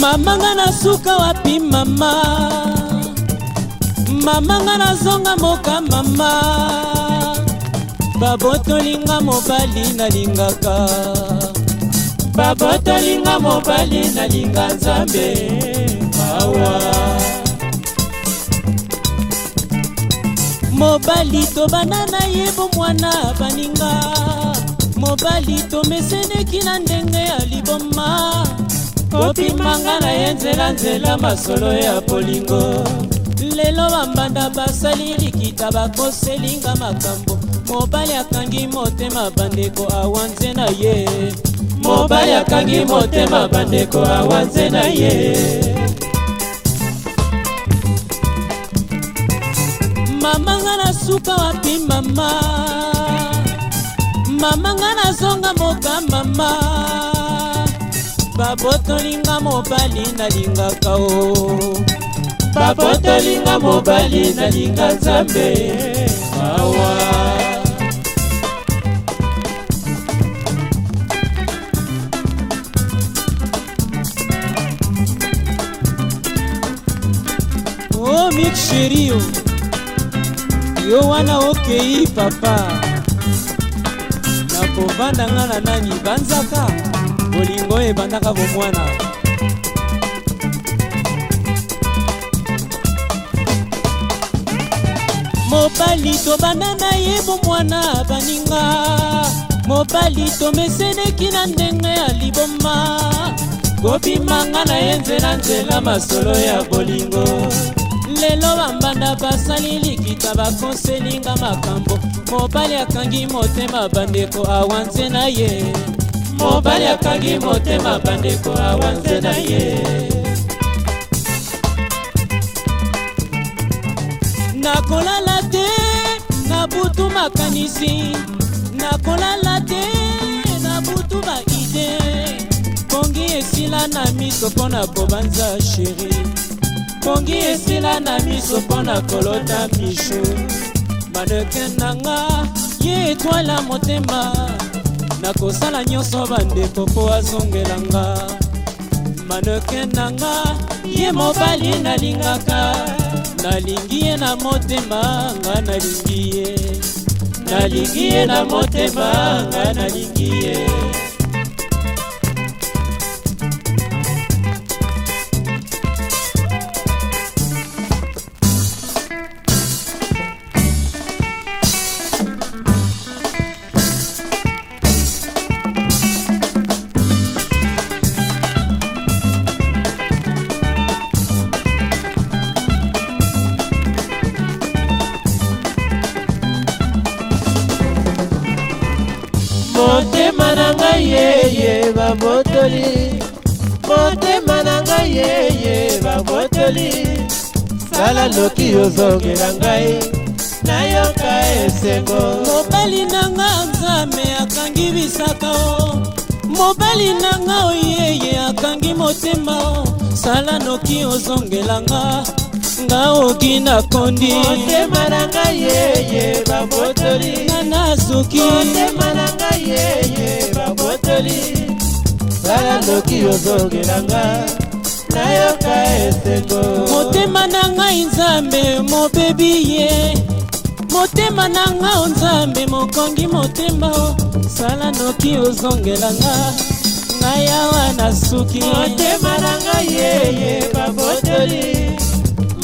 mamanga nasuka wapi mama mamanga nazonga moka mama babotolinga mobali nalingaka babotolinga mobali nalinga nzambe mawa mobali tobanda na ye bomwana baninga mobali tomeseneki na ndenge ya liboma kopimanga na ye nzelanzela masolo ya bolingo lelo bambanda basali likita bakoselinga makambo mobali akangi motema bandeko awanze na ye mobali akangi motema bandeko awanze na ye mamanga na suka wapi mama mamanga nazonga moka mama babotolinga mobali nalingaka o babotolinga mobali nalinga nzambe mawa oh, o mik sherio yo wana okei papa nakovandanga na nani banzaka bolingo ebandaka bomwana mobali tobanda na ye bomwana baninga mobali tomeseneki na ndenge ya liboma kobimanga na ye nzelanzela masolo ya bolingo lelo bambanda basali likita bakonselinga makambo mobali akangi motema bandeko awa nze na ye mobali akangi motema bandeko awanze na ye nakolala te na butu makanisi nakolala te na butu baide pongi esila na miso mpo na kobanza sheri pongi esila na miso mpo na kolota misho manekin nanga ye etwala motema nakosala nyonso bandeko mpo azongelanga manoke nanga ye mobali nalingaka nalingi ye na motema nga nalingi ye nalingi ye na motema nga nalingi motema na ngai yeye babotoli motema na ngai yeye babotoli sala noki ozongela ngai nayoka esengo mobali nanga nzambe akangi bisaka mobali nanga oyeye akangi motema sala noki ozongelanga nga oki nakondi motema na ngai yeye babotoli nga nazuki motema na soki ozokelanga nayoka esengo motema na ngai nzambe mobebi ye motema na nga o oh nzambe mokongi motema oh. sala noki ozongelanga ngai awa nasuki motema na ngai yeye babotoli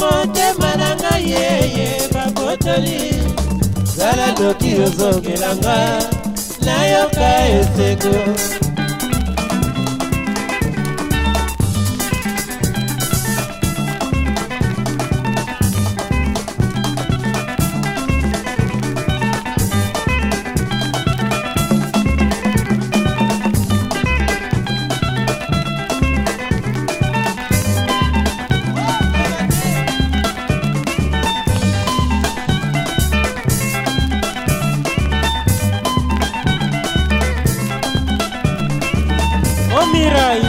motema na ngai yeye babotoli sala noki ozongelanga nayoka esengo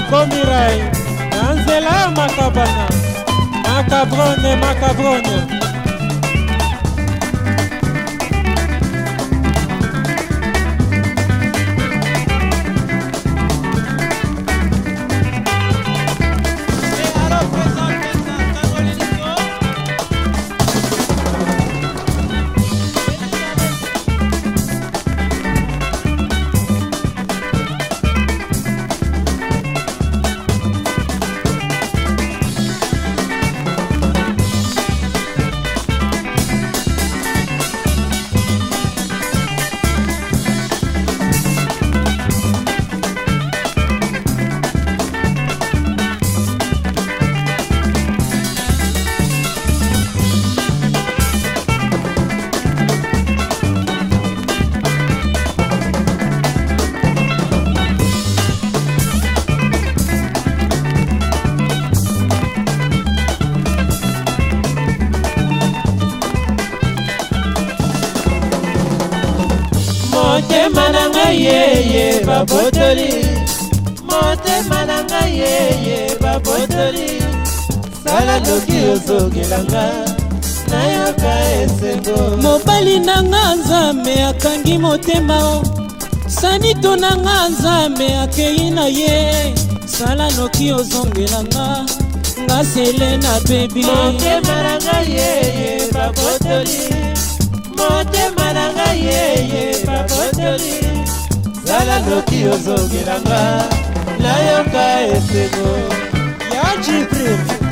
komirai na nzela ya makabana makabrone makabrone babotoli motema na ngai yeye babotoli sala noki ozokelanga nayoka esengo mobali nanga nzambe akangi motema sanito nanga nzambe akei na ye sala noki ozongelanga nga sele nabebi motema na ngai yeye babotoli motema na ngai yeye babotoli zala noki ozogelanga nayoka esengo ya jibril